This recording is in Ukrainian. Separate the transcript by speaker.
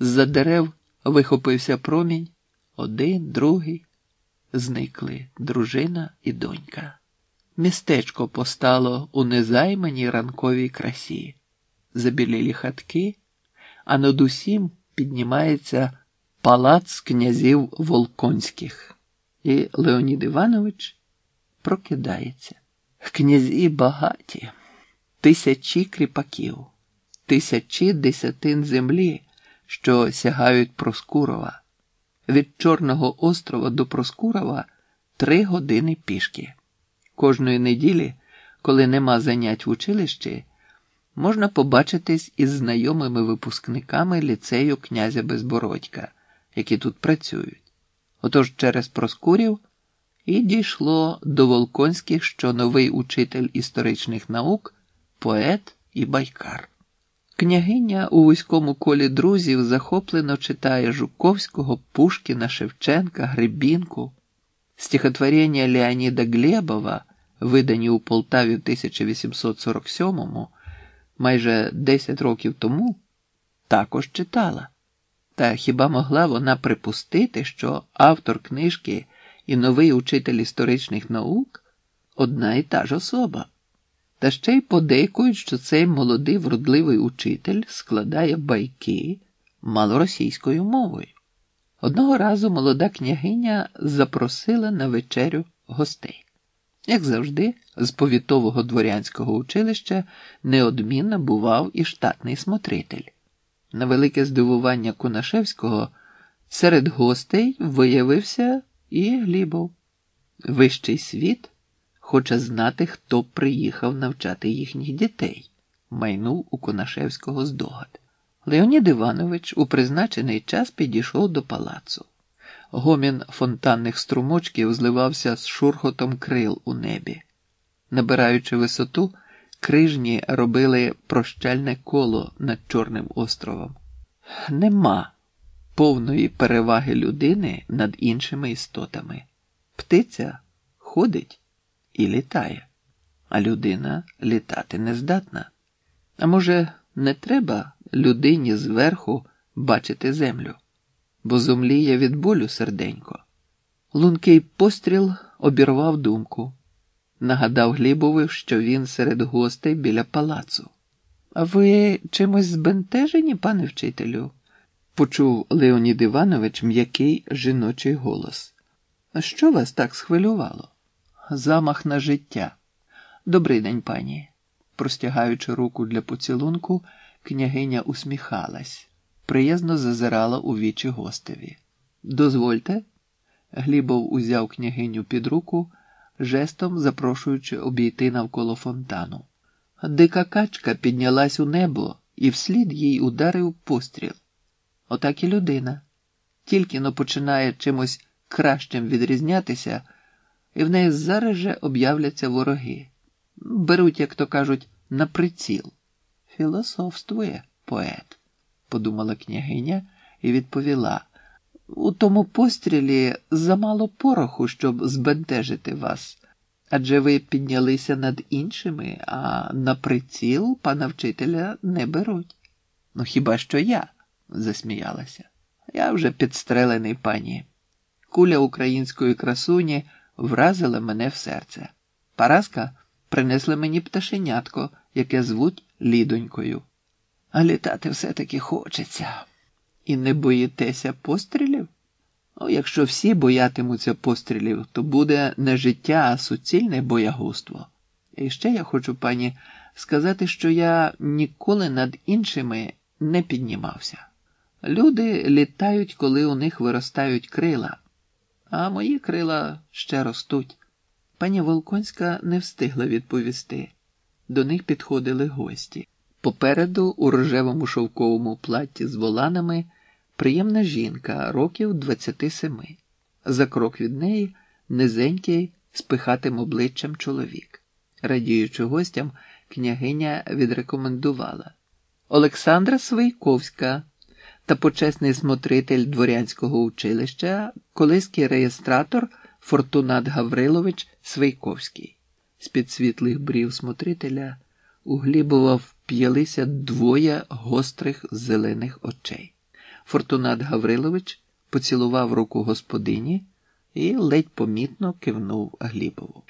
Speaker 1: З-за дерев вихопився промінь, один, другий. Зникли дружина і донька. Містечко постало у незайманій ранковій красі, забілілі хатки, а над усім піднімається палац князів Волконських. І Леонід Іванович прокидається. Князі багаті, тисячі кріпаків, тисячі десятин землі, що сягають Проскурова. Від Чорного острова до Проскурова три години пішки. Кожної неділі, коли нема занять в училищі, можна побачитись із знайомими випускниками ліцею князя Безбородька, які тут працюють. Отож через Проскурів і дійшло до Волконських, що новий учитель історичних наук, поет і байкар. Княгиня у вузькому колі друзів захоплено читає Жуковського, Пушкіна, Шевченка, Гребінку, стихотворення Леоніда Глебова, видані у Полтаві в 1847-му, майже 10 років тому, також читала. Та хіба могла вона припустити, що автор книжки і новий учитель історичних наук одна і та ж особа? Та ще й подейкують, що цей молодий вродливий учитель складає байки малоросійською мовою. Одного разу молода княгиня запросила на вечерю гостей. Як завжди, з повітового дворянського училища неодмінно бував і штатний смотритель. На велике здивування Кунашевського серед гостей виявився і Глібов. Вищий світ хоче знати, хто приїхав навчати їхніх дітей, майнув у Конашевського здогад. Леонід Іванович у призначений час підійшов до палацу. Гомін фонтанних струмочків зливався з шурхотом крил у небі. Набираючи висоту, крижні робили прощальне коло над Чорним островом. Нема повної переваги людини над іншими істотами. Птиця ходить і літає, а людина літати не здатна. А може, не треба людині зверху бачити землю, бо зумліє від болю серденько. Лункий постріл обірвав думку, нагадав Глібові, що він серед гостей біля палацу. А ви чимось збентежені, пане вчителю? почув Леонід Іванович м'який жіночий голос. Що вас так схвилювало? Замах на життя. Добрий день, пані. Простягаючи руку для поцілунку, княгиня усміхалась, приязно зазирала у вічі гостеві. Дозвольте. Глібов узяв княгиню під руку, жестом запрошуючи обійти навколо фонтану. Дика качка піднялась у небо і вслід їй ударив постріл. Отак і людина. Тільки но починає чимось кращим відрізнятися, і в неї зараз же об'являться вороги. Беруть, як то кажуть, на приціл. Філософствує поет, подумала княгиня і відповіла. У тому пострілі замало пороху, щоб збентежити вас, адже ви піднялися над іншими, а на приціл пана вчителя не беруть. Ну хіба що я? засміялася. Я вже підстрелений пані. Куля української красуні вразила мене в серце. Параска принесли мені пташенятко, яке звуть Лідонькою. А літати все-таки хочеться. І не боїтеся пострілів? Ну, якщо всі боятимуться пострілів, то буде не життя, а суцільне боягузтво. І ще я хочу, пані, сказати, що я ніколи над іншими не піднімався. Люди літають, коли у них виростають крила, а мої крила ще ростуть. Пані Волконська не встигла відповісти. До них підходили гості. Попереду, у рожевому шовковому платті з воланами, приємна жінка років 27. За крок від неї низенький з пихатим обличчям чоловік. Радіючи гостям, княгиня відрекомендувала Олександра Свийковська та почесний смотритель дворянського училища, колиський реєстратор Фортунат Гаврилович Свийковський. З під світлих брів смотрителя у Глібова вп'ялися двоє гострих зелених очей. Фортунат Гаврилович поцілував руку господині і ледь помітно кивнув Глібову.